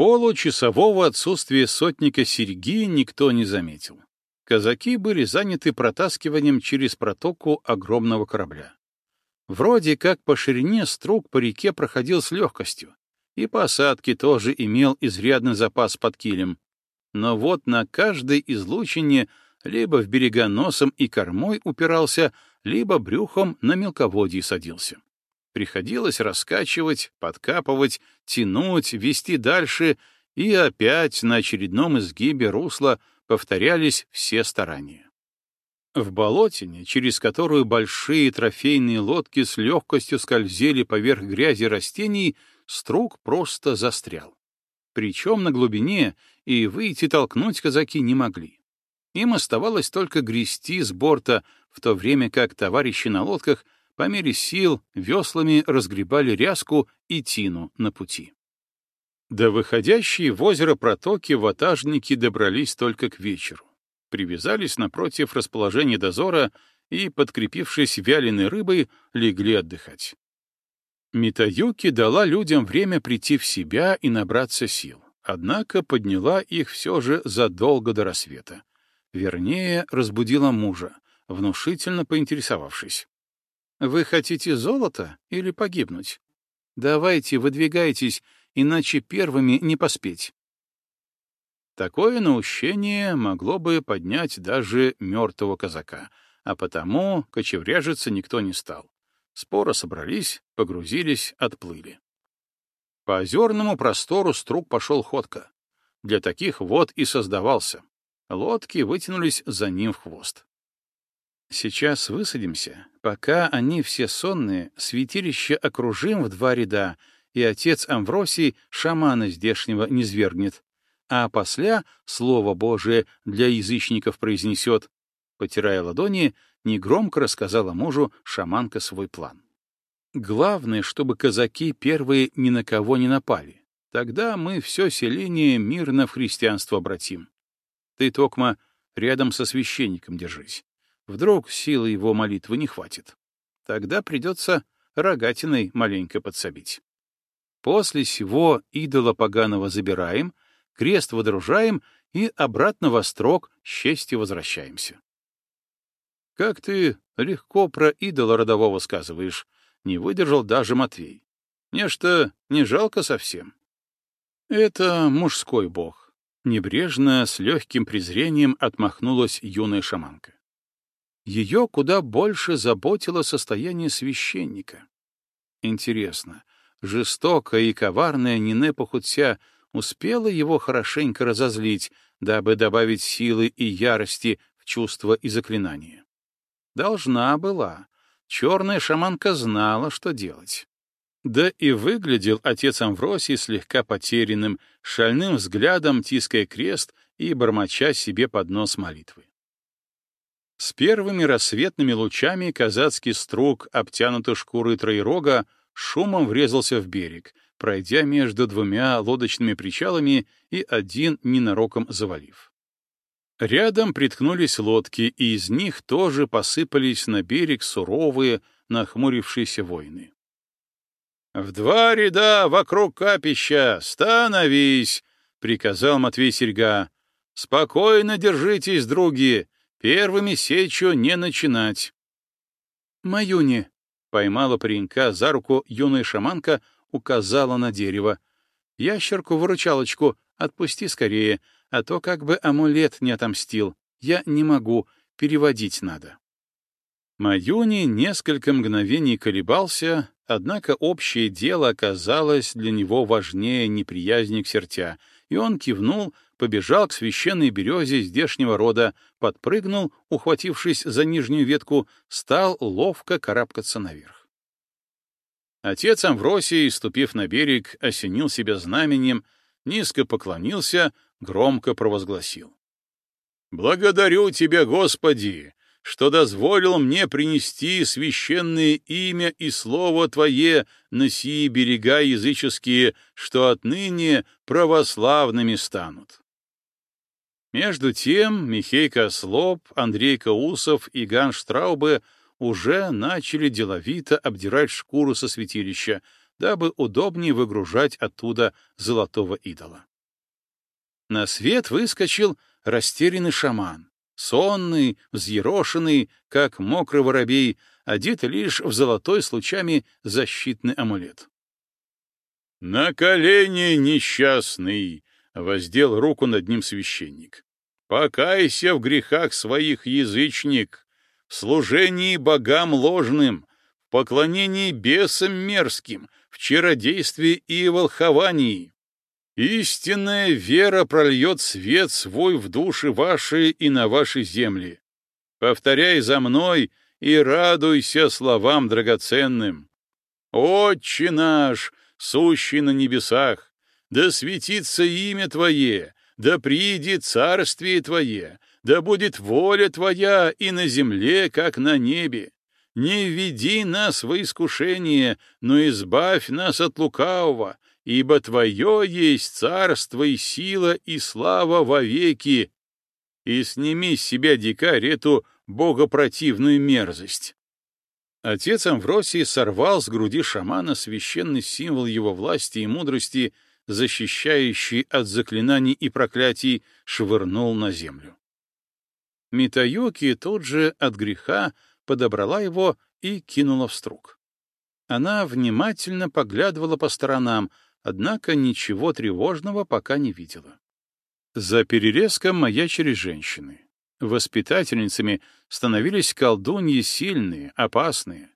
Получасового отсутствия сотника Сереги никто не заметил. Казаки были заняты протаскиванием через протоку огромного корабля. Вроде как по ширине струк по реке проходил с легкостью, и по осадке тоже имел изрядный запас под килем. Но вот на каждой излучине либо в берега носом и кормой упирался, либо брюхом на мелководье садился. Приходилось раскачивать, подкапывать, тянуть, вести дальше, и опять на очередном изгибе русла повторялись все старания. В болотине, через которую большие трофейные лодки с легкостью скользили поверх грязи растений, струк просто застрял. Причем на глубине и выйти толкнуть казаки не могли. Им оставалось только грести с борта, в то время как товарищи на лодках по мере сил веслами разгребали ряску и тину на пути. До выходящей в озеро протоки ватажники добрались только к вечеру привязались напротив расположения дозора и, подкрепившись вяленой рыбой, легли отдыхать. Митаюки дала людям время прийти в себя и набраться сил, однако подняла их все же задолго до рассвета. Вернее, разбудила мужа, внушительно поинтересовавшись. «Вы хотите золото или погибнуть? Давайте, выдвигайтесь, иначе первыми не поспеть». Такое наущение могло бы поднять даже мертвого казака, а потому кочевряжиться никто не стал. Споро собрались, погрузились, отплыли. По озерному простору струк пошел ходка. Для таких вод и создавался. Лодки вытянулись за ним в хвост. Сейчас высадимся. Пока они все сонные, святилище окружим в два ряда, и отец Амвросий шамана здешнего не свергнет, а после Слово Божие для язычников произнесет. Потирая ладони, негромко рассказала мужу шаманка свой план. Главное, чтобы казаки первые ни на кого не напали. Тогда мы все селение мирно в христианство обратим. Ты, Токма, рядом со священником держись. Вдруг силы его молитвы не хватит. Тогда придется рогатиной маленько подсобить. После сего идола поганого забираем — крест водружаем и обратно во строк с честью возвращаемся. Как ты легко про идола родового сказываешь, не выдержал даже Матвей. Нечто не жалко совсем. Это мужской бог. Небрежно, с легким презрением отмахнулась юная шаманка. Ее куда больше заботило состояние священника. Интересно, жестокая и коварная Нине Пахутся успела его хорошенько разозлить, дабы добавить силы и ярости в чувства и заклинания. Должна была. Черная шаманка знала, что делать. Да и выглядел отец Амвросий слегка потерянным, шальным взглядом тиская крест и бормоча себе под нос молитвы. С первыми рассветными лучами казацкий струк, обтянутый шкурой троерога, шумом врезался в берег, пройдя между двумя лодочными причалами и один ненароком завалив. Рядом приткнулись лодки, и из них тоже посыпались на берег суровые, нахмурившиеся воины. «В два ряда вокруг капища! Становись!» — приказал Матвей Серьга. «Спокойно держитесь, други! Первыми сечу не начинать!» «Маюни!» — поймала паренька за руку юная шаманка, указала на дерево. «Ящерку-выручалочку отпусти скорее, а то как бы амулет не отомстил. Я не могу, переводить надо». Маюни несколько мгновений колебался, однако общее дело оказалось для него важнее неприязни к сертя, и он кивнул, побежал к священной березе здешнего рода, подпрыгнул, ухватившись за нижнюю ветку, стал ловко карабкаться наверх. Отец Амвросий, ступив на берег, осенил себя знаменем, низко поклонился, громко провозгласил. «Благодарю Тебя, Господи, что дозволил мне принести священное имя и слово Твое на сии берега языческие, что отныне православными станут». Между тем Михей Кослоп, Андрей Каусов и Ган Штраубе уже начали деловито обдирать шкуру со святилища, дабы удобнее выгружать оттуда золотого идола. На свет выскочил растерянный шаман, сонный, взъерошенный, как мокрый воробей, одетый лишь в золотой с лучами защитный амулет. «На колени, несчастный!» — воздел руку над ним священник. «Покайся в грехах своих, язычник, в служении богам ложным, в поклонении бесам мерзким, в чародействе и волховании. Истинная вера прольет свет свой в души ваши и на ваши земли. Повторяй за мной и радуйся словам драгоценным. Отче наш, сущий на небесах, да светится имя Твое, да приидет царствие Твое, да будет воля Твоя и на земле, как на небе. Не введи нас во искушение, но избавь нас от лукавого, ибо Твое есть царство и сила и слава вовеки. И сними с себя, дикарь, эту богопротивную мерзость. Отец Амвросий сорвал с груди шамана священный символ его власти и мудрости, защищающий от заклинаний и проклятий, швырнул на землю. Митаюки тут же от греха подобрала его и кинула в струк. Она внимательно поглядывала по сторонам, однако ничего тревожного пока не видела. За перерезком маячили женщины. Воспитательницами становились колдуньи сильные, опасные.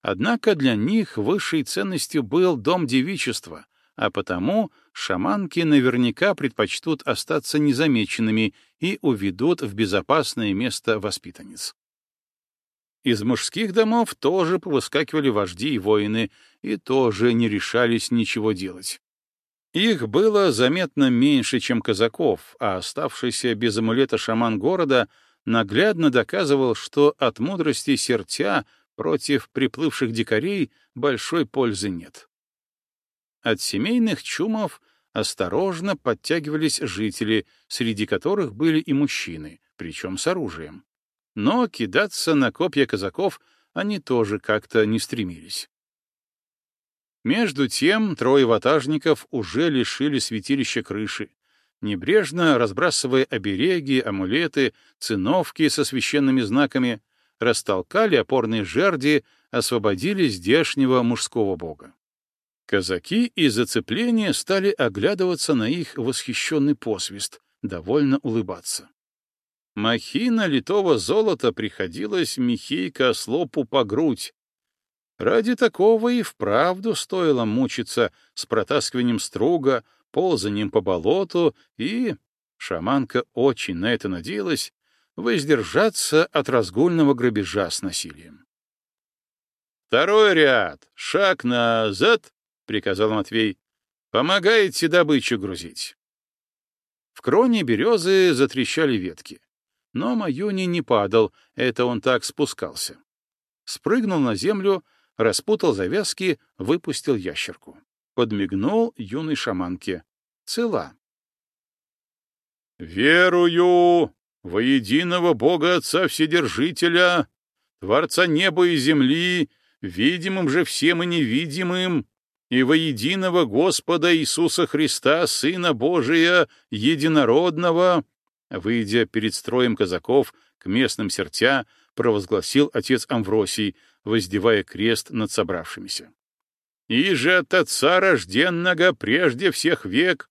Однако для них высшей ценностью был дом девичества, а потому шаманки наверняка предпочтут остаться незамеченными и уведут в безопасное место воспитанниц. Из мужских домов тоже повыскакивали вожди и воины, и тоже не решались ничего делать. Их было заметно меньше, чем казаков, а оставшийся без амулета шаман города наглядно доказывал, что от мудрости сертя против приплывших дикарей большой пользы нет. От семейных чумов осторожно подтягивались жители, среди которых были и мужчины, причем с оружием. Но кидаться на копья казаков они тоже как-то не стремились. Между тем трое ватажников уже лишили святилища крыши, небрежно разбрасывая обереги, амулеты, циновки со священными знаками, растолкали опорные жерди, освободили здешнего мужского бога. Казаки из зацепления стали оглядываться на их восхищенный посвист, довольно улыбаться. Махина литого золота приходилась Михейка ослопу по грудь, Ради такого и вправду стоило мучиться с протаскиванием струга, ползанием по болоту и, шаманка очень на это надеялась, воздержаться от разгульного грабежа с насилием. «Второй ряд! Шаг назад!» — приказал Матвей. «Помогайте добычу грузить». В кроне березы затрещали ветки. Но Маюни не падал, это он так спускался. Спрыгнул на землю, распутал завязки, выпустил ящерку. Подмигнул юной шаманке. Цела. «Верую во единого Бога Отца Вседержителя, Творца неба и земли, видимым же всем и невидимым, и во единого Господа Иисуса Христа, Сына Божия, единородного», выйдя перед строем казаков к местным сертя, провозгласил отец Амвросий, воздевая крест над собравшимися. «И же от Отца рожденного прежде всех век,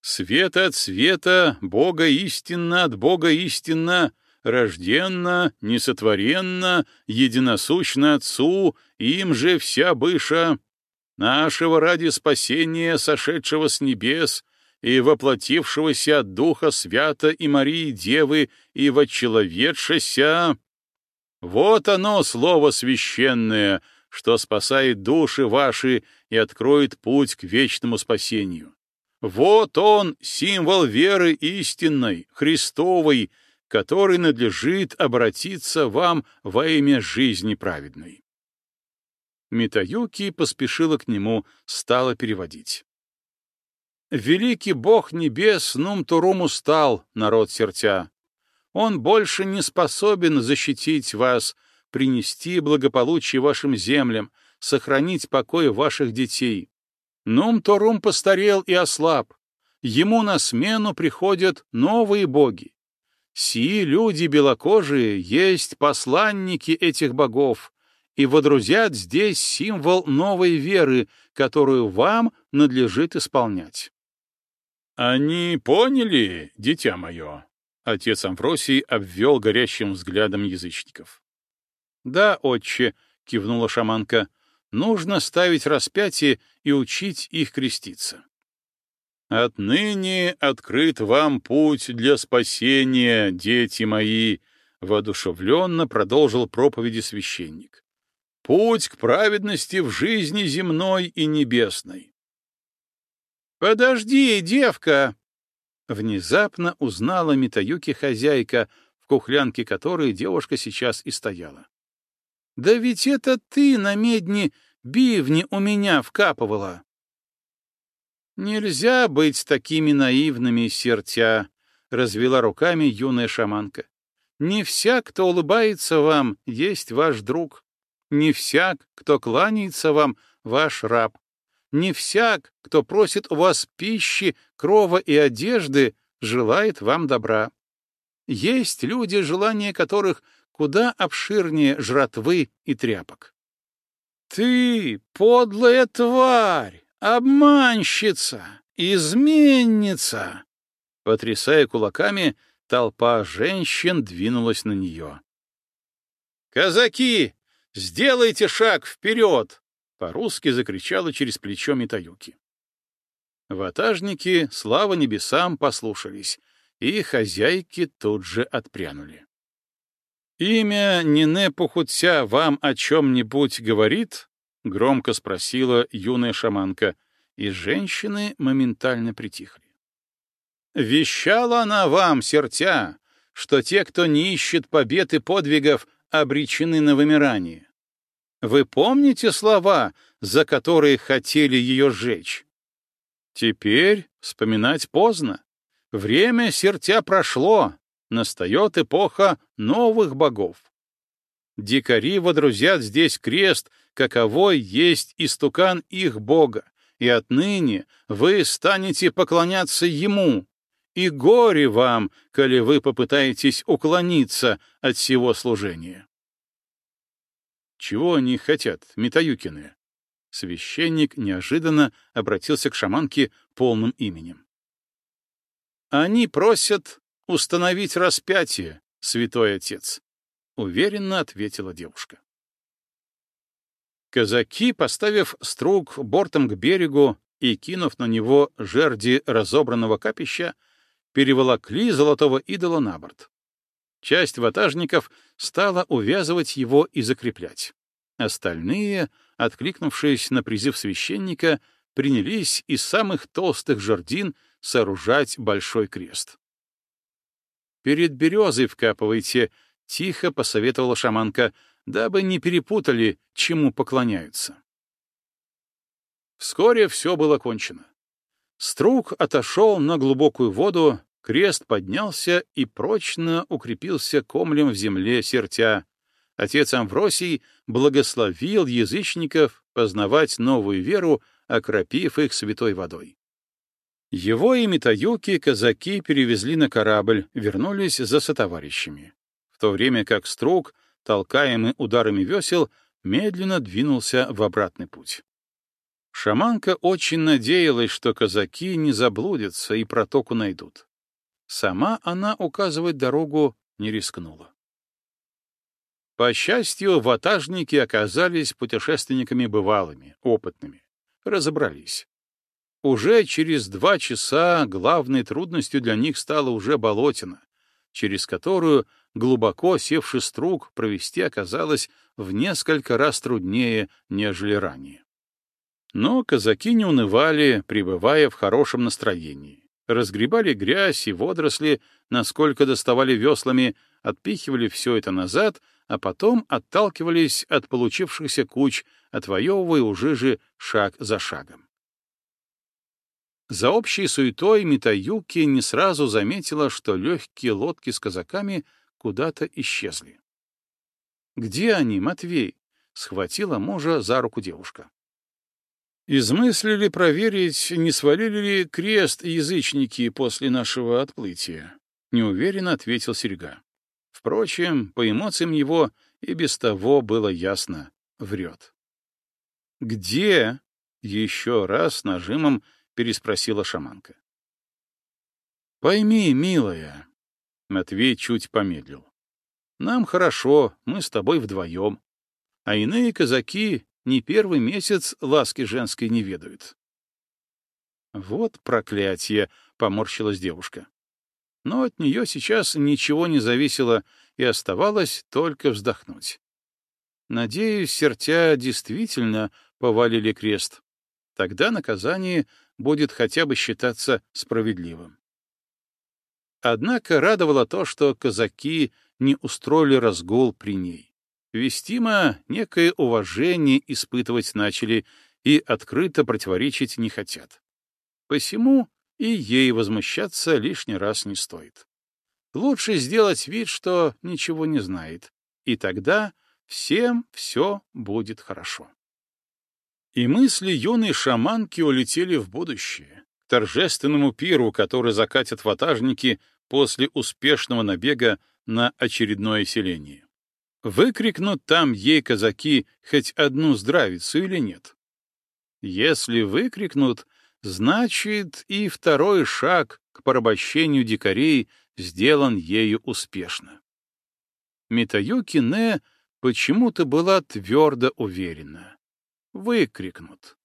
света от света, Бога истинно от Бога истинно, рожденно, несотворенно, единосущно Отцу, им же вся быша, нашего ради спасения, сошедшего с небес, и воплотившегося от Духа Свята и Марии Девы, и вочеловедшеся, вот оно, слово священное, что спасает души ваши и откроет путь к вечному спасению. Вот он, символ веры истинной, Христовой, который надлежит обратиться вам во имя жизни праведной. Митаюки поспешила к нему, стала переводить. «Великий Бог небес Нум-Турум устал, народ сертя. Он больше не способен защитить вас, принести благополучие вашим землям, сохранить покой ваших детей. Нум-Торум постарел и ослаб. Ему на смену приходят новые боги. Сии люди белокожие есть посланники этих богов и водрузят здесь символ новой веры, которую вам надлежит исполнять. «Они поняли, дитя мое?» Отец Амфросий обвел горящим взглядом язычников. «Да, отче», — кивнула шаманка, — «нужно ставить распятие и учить их креститься». «Отныне открыт вам путь для спасения, дети мои», — воодушевленно продолжил проповеди священник. «Путь к праведности в жизни земной и небесной». «Подожди, девка!» Внезапно узнала Митаюки хозяйка, в кухлянке которой девушка сейчас и стояла. «Да ведь это ты на медне бивни у меня вкапывала!» «Нельзя быть такими наивными, сертя», — развела руками юная шаманка. «Не всяк, кто улыбается вам, есть ваш друг. Не всяк, кто кланяется вам, ваш раб. Не всяк, кто просит у вас пищи, крова и одежды, желает вам добра. Есть люди, желания которых куда обширнее жратвы и тряпок. «Ты, подлая тварь!» «Обманщица! Изменница!» Потрясая кулаками, толпа женщин двинулась на нее. «Казаки, сделайте шаг вперед!» — по-русски закричала через плечо Митаюки. Ватажники, слава небесам, послушались, и хозяйки тут же отпрянули. «Имя Нине Пухутся вам о чем-нибудь говорит?» — громко спросила юная шаманка, и женщины моментально притихли. «Вещала она вам, сертя, что те, кто не ищет побед и подвигов, обречены на вымирание. Вы помните слова, за которые хотели ее сжечь? Теперь вспоминать поздно. Время сертя прошло, настает эпоха новых богов. Дикари водрузят здесь крест — каковой есть истукан их Бога, и отныне вы станете поклоняться Ему, и горе вам, коли вы попытаетесь уклониться от всего служения. Чего они хотят, Митаюкины? Священник неожиданно обратился к шаманке полным именем. Они просят установить распятие, святой отец, уверенно ответила девушка. Казаки, поставив струг бортом к берегу и кинув на него жерди разобранного капища, переволокли золотого идола на борт. Часть ватажников стала увязывать его и закреплять. Остальные, откликнувшись на призыв священника, принялись из самых толстых жердин сооружать большой крест. «Перед березой вкапывайте», — тихо посоветовала шаманка, дабы не перепутали, чему поклоняются. Вскоре все было кончено. Струк отошел на глубокую воду, крест поднялся и прочно укрепился комлем в земле сертя. Отец Амвросий благословил язычников познавать новую веру, окропив их святой водой. Его и Митаюки казаки перевезли на корабль, вернулись за сотоварищами, в то время как Струк толкаемый ударами весел, медленно двинулся в обратный путь. Шаманка очень надеялась, что казаки не заблудятся и протоку найдут. Сама она указывать дорогу не рискнула. По счастью, ватажники оказались путешественниками бывалыми, опытными. Разобрались. Уже через два часа главной трудностью для них стала уже болотина, через которую глубоко севший струк провести оказалось в несколько раз труднее, нежели ранее. Но казаки не унывали, пребывая в хорошем настроении. Разгребали грязь и водоросли, насколько доставали веслами, отпихивали все это назад, а потом отталкивались от получившихся куч, отвоевывая у жижи шаг за шагом. За общей суетой Митаюки не сразу заметила, что легкие лодки с казаками куда-то исчезли. «Где они, Матвей? — схватила мужа за руку девушка. «Измыслили проверить, не свалили ли крест язычники после нашего отплытия?» — неуверенно ответил Серега. Впрочем, по эмоциям его и без того было ясно — врет. «Где?» — еще раз нажимом переспросила шаманка. «Пойми, милая», — Матвей чуть помедлил. «Нам хорошо, мы с тобой вдвоем, а иные казаки не первый месяц ласки женской не ведают». «Вот проклятие!» — поморщилась девушка. Но от нее сейчас ничего не зависело, и оставалось только вздохнуть. Надеюсь, сертя действительно повалили крест. Тогда наказание будет хотя бы считаться справедливым. Однако радовало то, что казаки не устроили разгул при ней. Вестимо некое уважение испытывать начали и открыто противоречить не хотят. Посему и ей возмущаться лишний раз не стоит. Лучше сделать вид, что ничего не знает, и тогда всем все будет хорошо. И мысли юной шаманки улетели в будущее, к торжественному пиру, который закатят ватажники после успешного набега на очередное селение. Выкрикнут там ей казаки хоть одну здравицу или нет? Если выкрикнут, значит и второй шаг к порабощению дикарей сделан ею успешно. Митаюки Не почему-то была твердо уверена. Выкрикнут.